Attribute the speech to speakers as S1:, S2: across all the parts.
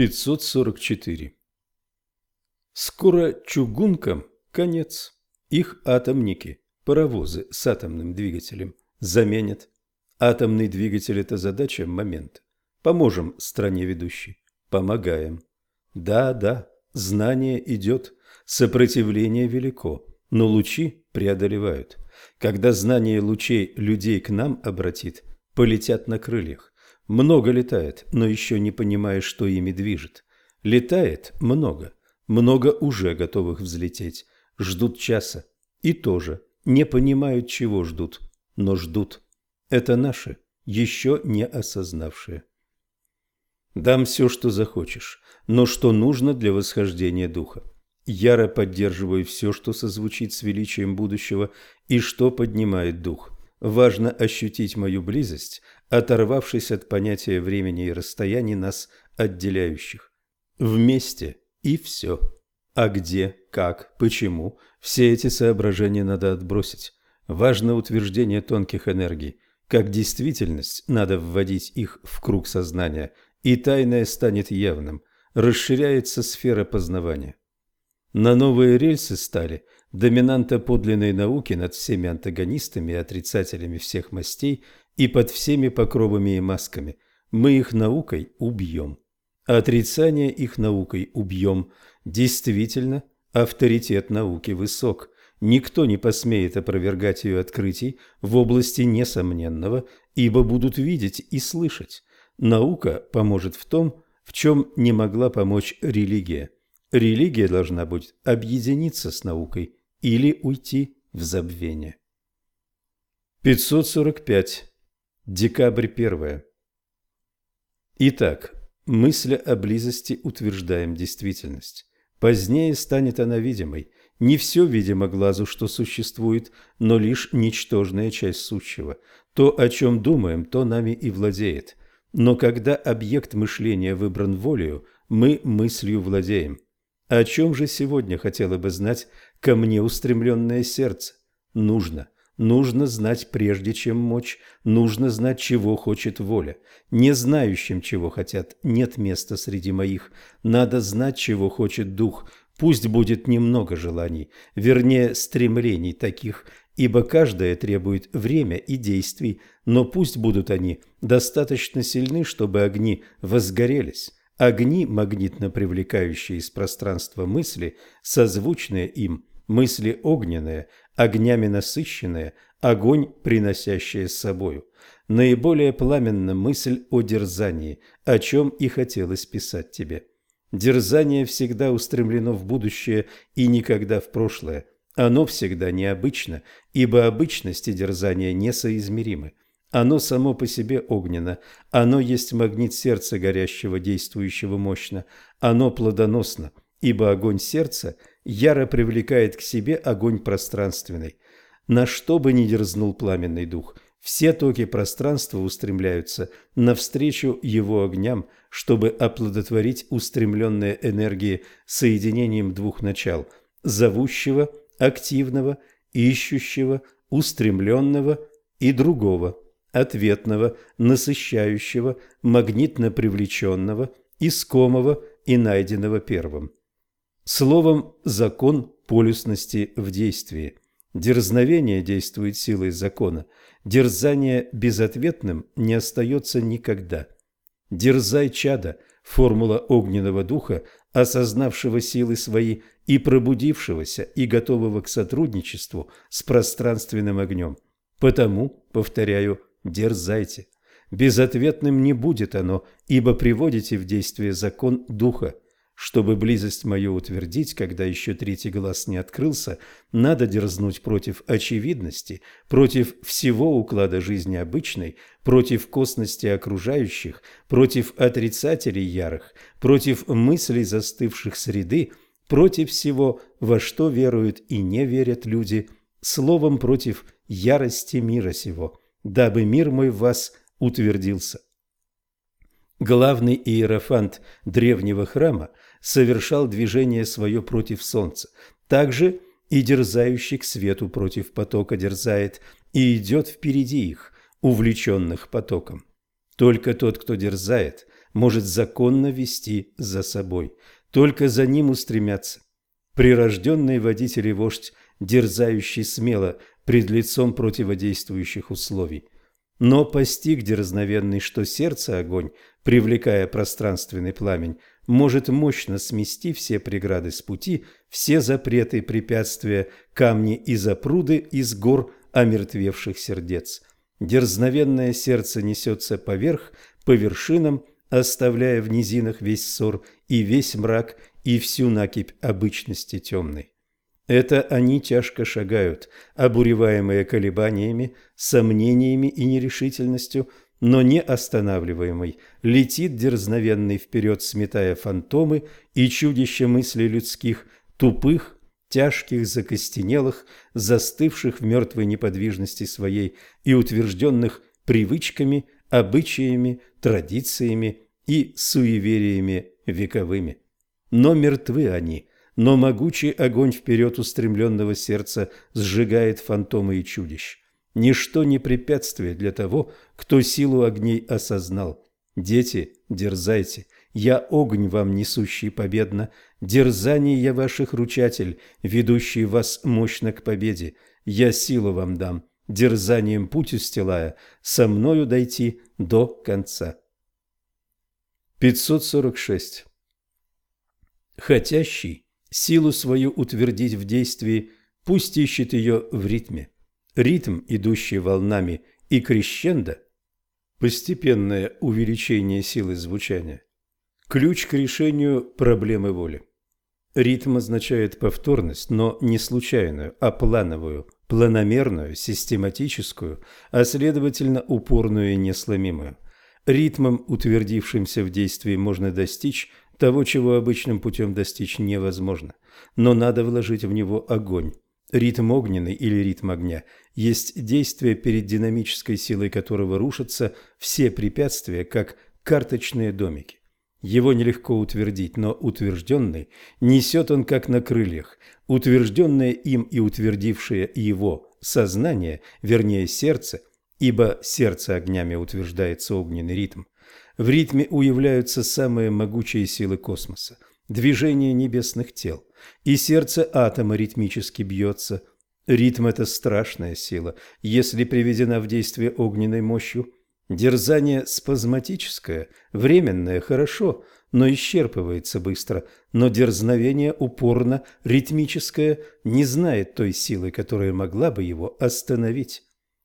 S1: 544. Скоро чугункам конец. Их атомники, паровозы с атомным двигателем, заменят. Атомный двигатель – это задача момента. Поможем стране ведущей. Помогаем. Да, да, знание идет, сопротивление велико, но лучи преодолевают. Когда знание лучей людей к нам обратит, полетят на крыльях. Много летает, но еще не понимая, что ими движет. Летает много, много уже готовых взлететь. Ждут часа. И тоже не понимают, чего ждут, но ждут. Это наши, еще не осознавшие. Дам все, что захочешь, но что нужно для восхождения духа. Яро поддерживаю все, что созвучит с величием будущего и что поднимает дух. Важно ощутить мою близость, оторвавшись от понятия времени и расстояний нас отделяющих. Вместе и все. А где, как, почему – все эти соображения надо отбросить. Важно утверждение тонких энергий. Как действительность, надо вводить их в круг сознания, и тайное станет явным. Расширяется сфера познавания. На новые рельсы стали доминанта подлинной науки над всеми антагонистами и отрицателями всех мастей и под всеми покровами и масками. Мы их наукой убьем. Отрицание их наукой убьем. Действительно, авторитет науки высок. Никто не посмеет опровергать ее открытий в области несомненного, ибо будут видеть и слышать. Наука поможет в том, в чем не могла помочь религия. Религия должна будет объединиться с наукой или уйти в забвение. 545. Декабрь 1. Итак, мысля о близости утверждаем действительность. Позднее станет она видимой. Не все видимо глазу, что существует, но лишь ничтожная часть сущего. То, о чем думаем, то нами и владеет. Но когда объект мышления выбран волею, мы мыслью владеем. О чем же сегодня хотела бы знать ко мне устремленное сердце? Нужно. Нужно знать прежде, чем мочь. Нужно знать, чего хочет воля. Не знающим, чего хотят, нет места среди моих. Надо знать, чего хочет дух. Пусть будет немного желаний, вернее, стремлений таких, ибо каждое требует время и действий, но пусть будут они достаточно сильны, чтобы огни возгорелись. Огни, магнитно привлекающие из пространства мысли, созвучные им, мысли огненные, огнями насыщенные, огонь, приносящий с собою. Наиболее пламенна мысль о дерзании, о чем и хотелось писать тебе. Дерзание всегда устремлено в будущее и никогда в прошлое. Оно всегда необычно, ибо обычность и дерзание несоизмеримы. Оно само по себе огненно, оно есть магнит сердца горящего, действующего мощно, оно плодоносно, ибо огонь сердца яро привлекает к себе огонь пространственный. На что бы ни дерзнул пламенный дух, все токи пространства устремляются навстречу его огням, чтобы оплодотворить устремленные энергии соединением двух начал – зовущего, активного, ищущего, устремленного и другого – ответного, насыщающего, магнитно привлеченного, искомого и найденного первым. Словом, закон полюсности в действии. Дерзновение действует силой закона. Дерзание безответным не остается никогда. Дерзай, чада, формула огненного духа, осознавшего силы свои и пробудившегося и готового к сотрудничеству с пространственным огнем. Потому, повторяю, дерзайте. Безответным не будет оно, ибо приводите в действие закон Духа. Чтобы близость мою утвердить, когда еще третий глаз не открылся, надо дерзнуть против очевидности, против всего уклада жизни обычной, против косности окружающих, против отрицателей ярых, против мыслей застывших среды, против всего, во что веруют и не верят люди, словом против ярости мира сего дабы мир мой в вас утвердился. Главный иерофант древнего храма совершал движение свое против солнца. Также и дерзающий к свету против потока дерзает и идет впереди их, увлеченных потоком. Только тот, кто дерзает, может законно вести за собой. Только за ним устремятся. Прирожденный водитель и вождь, дерзающий смело пред лицом противодействующих условий. Но постиг дерзновенный, что сердце огонь, привлекая пространственный пламень, может мощно смести все преграды с пути, все запреты и препятствия, камни и запруды из гор омертвевших сердец. Дерзновенное сердце несется поверх, по вершинам, оставляя в низинах весь ссор и весь мрак и всю накипь обычности темной. Это они тяжко шагают, обуреваемые колебаниями, сомнениями и нерешительностью, но не останавливаемый, летит дерзновенный вперед, сметая фантомы и чудища мыслей людских, тупых, тяжких, закостенелых, застывших в мертвой неподвижности своей и утвержденных привычками, обычаями, традициями и суевериями вековыми. Но мертвы они, но могучий огонь вперед устремленного сердца сжигает фантомы и чудищ. Ничто не препятствие для того, кто силу огней осознал. Дети, дерзайте, я огонь вам несущий победно, дерзание я ваших ручатель, ведущий вас мощно к победе. Я силу вам дам, дерзанием путь устилая, со мною дойти до конца. 546. Хотящий силу свою утвердить в действии, пусть ищет ее в ритме. Ритм, идущий волнами, и крещендо – постепенное увеличение силы звучания – ключ к решению проблемы воли. Ритм означает повторность, но не случайную, а плановую, планомерную, систематическую, а следовательно упорную и несломимую. Ритмом, утвердившимся в действии, можно достичь того, чего обычным путем достичь невозможно. Но надо вложить в него огонь. Ритм огненный или ритм огня есть действие, перед динамической силой которого рушатся все препятствия, как карточные домики. Его нелегко утвердить, но утвержденный несет он как на крыльях. Утвержденное им и утвердившее его сознание, вернее сердце, ибо сердце огнями утверждается огненный ритм, в ритме уявляются самые могучие силы космоса, движение небесных тел, и сердце атома ритмически бьется. Ритм – это страшная сила, если приведена в действие огненной мощью. Дерзание спазматическое, временное, хорошо, но исчерпывается быстро, но дерзновение упорно, ритмическое, не знает той силы, которая могла бы его остановить.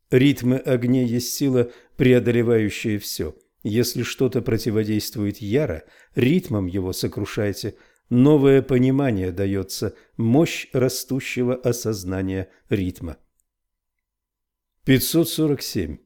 S1: Ритмы огней есть сила, преодолевающая все – если что-то противодействует яро, ритмом его сокрушайте. Новое понимание дается, мощь растущего осознания ритма. 547.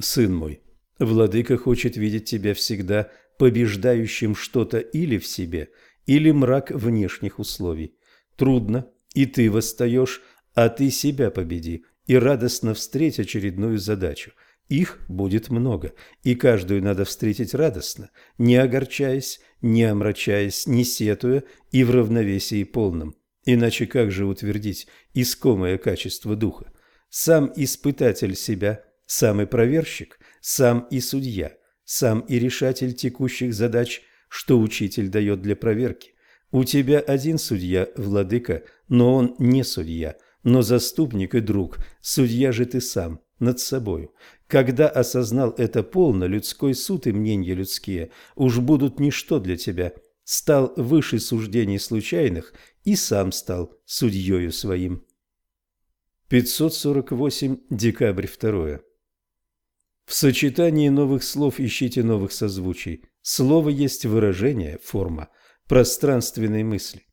S1: Сын мой, владыка хочет видеть тебя всегда побеждающим что-то или в себе, или мрак внешних условий. Трудно, и ты восстаешь, а ты себя победи, и радостно встреть очередную задачу – их будет много, и каждую надо встретить радостно, не огорчаясь, не омрачаясь, не сетуя и в равновесии полном. Иначе как же утвердить искомое качество духа? Сам испытатель себя, сам и проверщик, сам и судья, сам и решатель текущих задач, что учитель дает для проверки. У тебя один судья, владыка, но он не судья, но заступник и друг, судья же ты сам, над собою. Когда осознал это полно, людской суд и мнения людские уж будут ничто для тебя. Стал выше суждений случайных и сам стал судьею своим. 548. Декабрь 2. В сочетании новых слов ищите новых созвучий. Слово есть выражение, форма, пространственной мысли.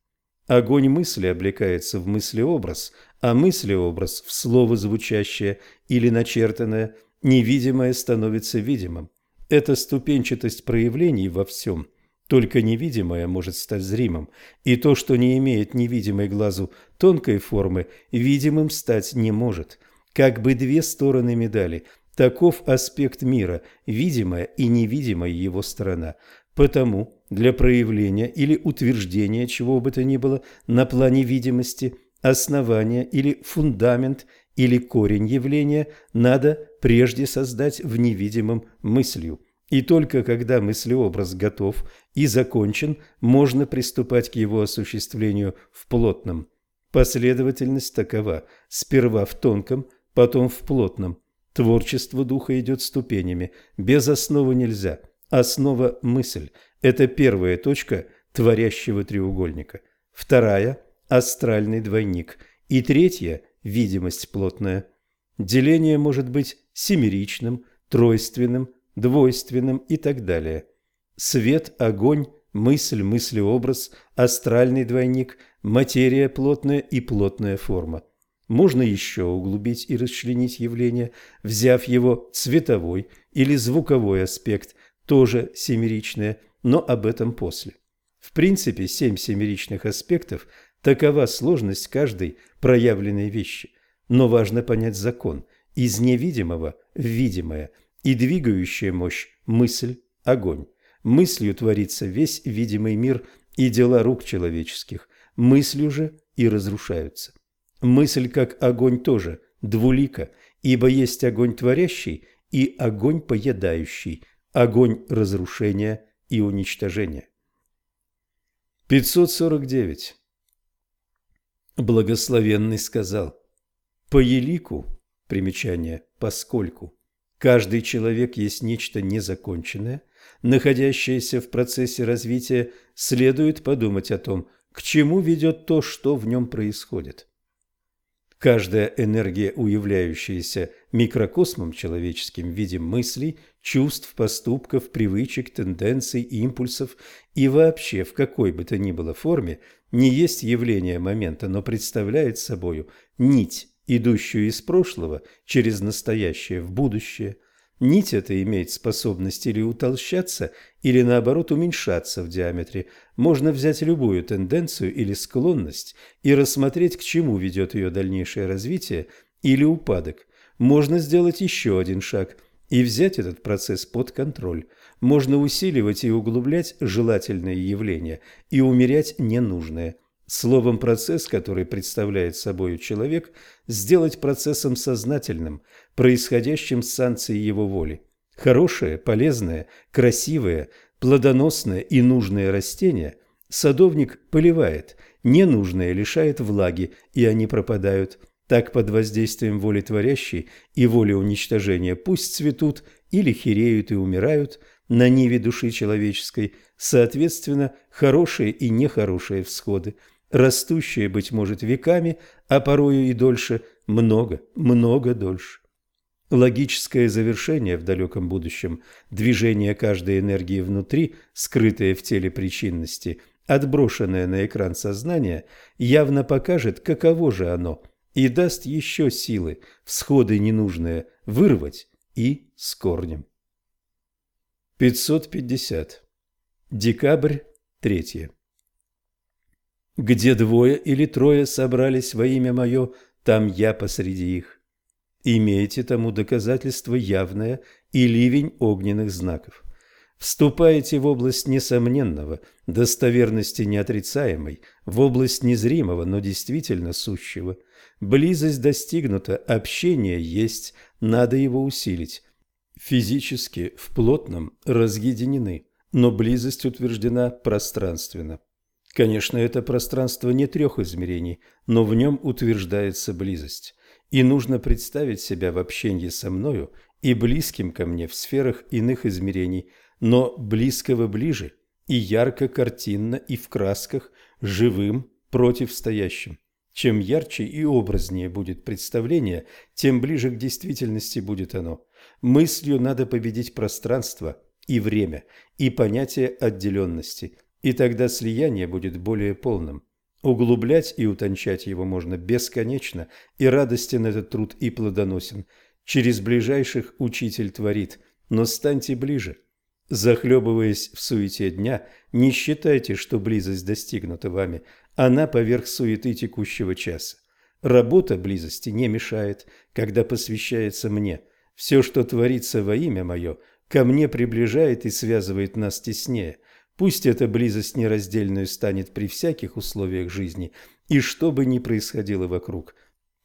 S1: Огонь мысли облекается в мыслеобраз, а мыслеобраз в слово звучащее или начертанное, невидимое становится видимым. Это ступенчатость проявлений во всем. Только невидимое может стать зримым, и то, что не имеет невидимой глазу тонкой формы, видимым стать не может. Как бы две стороны медали, таков аспект мира, видимая и невидимая его сторона. Потому для проявления или утверждения чего бы то ни было на плане видимости, основание или фундамент или корень явления надо прежде создать в невидимом мыслью, И только когда мыслеобраз готов и закончен, можно приступать к его осуществлению в плотном. Последовательность такова – сперва в тонком, потом в плотном. Творчество духа идет ступенями, без основы нельзя. Основа – мысль. Это первая точка творящего треугольника. Вторая – астральный двойник. И третья – видимость плотная. Деление может быть семеричным, тройственным, двойственным и так далее. Свет, огонь, мысль, мыслеобраз, астральный двойник, материя плотная и плотная форма. Можно еще углубить и расчленить явление, взяв его цветовой или звуковой аспект, тоже семеричное, но об этом после. В принципе, семь семеричных аспектов – такова сложность каждой проявленной вещи. Но важно понять закон – из невидимого в видимое – и двигающая мощь – мысль, огонь. Мыслью творится весь видимый мир и дела рук человеческих, мыслью же и разрушаются. Мысль, как огонь, тоже двулика, ибо есть огонь творящий и огонь поедающий, огонь разрушения и уничтожения. 549. Благословенный сказал, «По елику, примечание, поскольку, Каждый человек есть нечто незаконченное, находящееся в процессе развития, следует подумать о том, к чему ведет то, что в нем происходит. Каждая энергия, уявляющаяся микрокосмом человеческим в виде мыслей, чувств, поступков, привычек, тенденций, импульсов и вообще в какой бы то ни было форме, не есть явление момента, но представляет собою нить идущую из прошлого через настоящее в будущее. Нить эта имеет способность или утолщаться, или наоборот уменьшаться в диаметре. Можно взять любую тенденцию или склонность и рассмотреть, к чему ведет ее дальнейшее развитие или упадок. Можно сделать еще один шаг и взять этот процесс под контроль. Можно усиливать и углублять желательные явления и умерять ненужные – Словом, процесс, который представляет собой человек, сделать процессом сознательным, происходящим с санкцией его воли. Хорошее, полезное, красивое, плодоносное и нужное растение садовник поливает, ненужное лишает влаги, и они пропадают. Так под воздействием воли творящей и воли уничтожения пусть цветут или хереют и умирают на ниве души человеческой, соответственно, хорошие и нехорошие всходы – растущее, быть может, веками, а порою и дольше, много, много дольше. Логическое завершение в далеком будущем, движение каждой энергии внутри, скрытое в теле причинности, отброшенное на экран сознания, явно покажет, каково же оно, и даст еще силы, всходы ненужные, вырвать и с корнем. 550. Декабрь 3. Где двое или трое собрались во имя мое, там я посреди их. Имеете тому доказательство явное и ливень огненных знаков. Вступаете в область несомненного, достоверности неотрицаемой, в область незримого, но действительно сущего. Близость достигнута, общение есть, надо его усилить. Физически в плотном разъединены, но близость утверждена пространственно. Конечно, это пространство не трех измерений, но в нем утверждается близость. И нужно представить себя в общении со мною и близким ко мне в сферах иных измерений, но близкого ближе и ярко, картинно и в красках, живым против стоящим. Чем ярче и образнее будет представление, тем ближе к действительности будет оно. Мыслью надо победить пространство и время, и понятие отделенности – и тогда слияние будет более полным. Углублять и утончать его можно бесконечно, и радостен этот труд и плодоносен. Через ближайших учитель творит, но станьте ближе. Захлебываясь в суете дня, не считайте, что близость достигнута вами, она поверх суеты текущего часа. Работа близости не мешает, когда посвящается мне. Все, что творится во имя мое, ко мне приближает и связывает нас теснее – Пусть эта близость нераздельную станет при всяких условиях жизни, и что бы ни происходило вокруг.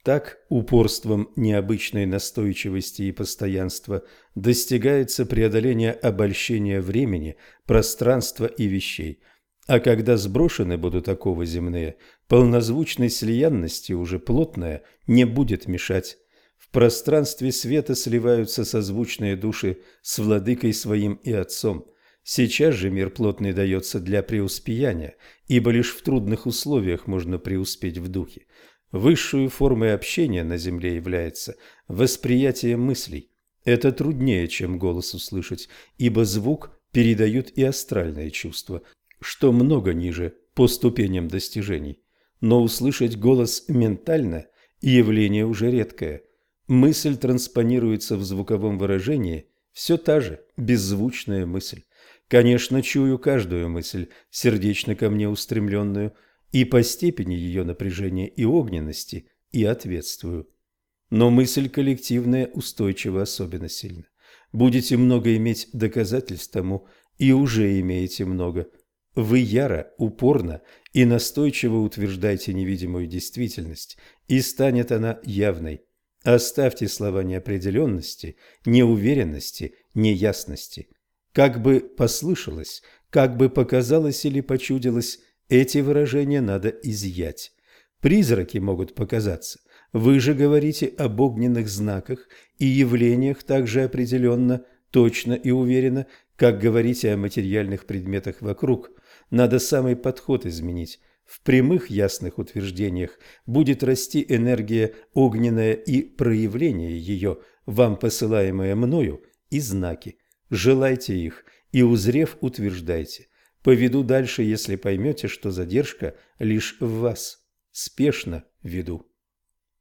S1: Так упорством необычной настойчивости и постоянства достигается преодоление обольщения времени, пространства и вещей. А когда сброшены будут оковы земные, полнозвучной слиянности уже плотная не будет мешать. В пространстве света сливаются созвучные души с владыкой своим и отцом. Сейчас же мир плотный дается для преуспеяния, ибо лишь в трудных условиях можно преуспеть в духе. Высшую формой общения на Земле является восприятие мыслей. Это труднее, чем голос услышать, ибо звук передают и астральные чувства, что много ниже по ступеням достижений. Но услышать голос ментально – явление уже редкое. Мысль транспонируется в звуковом выражении, все та же, беззвучная мысль. Конечно, чую каждую мысль, сердечно ко мне устремленную – и по степени ее напряжения и огненности и ответствую. Но мысль коллективная устойчива особенно сильно. Будете много иметь доказательств тому, и уже имеете много. Вы яро, упорно и настойчиво утверждайте невидимую действительность, и станет она явной. Оставьте слова неопределенности, неуверенности, неясности. Как бы послышалось, как бы показалось или почудилось, эти выражения надо изъять. Призраки могут показаться. Вы же говорите об огненных знаках и явлениях так же определенно, точно и уверенно, как говорите о материальных предметах вокруг. Надо самый подход изменить. В прямых ясных утверждениях будет расти энергия огненная и проявление ее, вам посылаемое мною, и знаки. Желайте их, и узрев утверждайте. Поведу дальше, если поймете, что задержка лишь в вас. Спешно веду.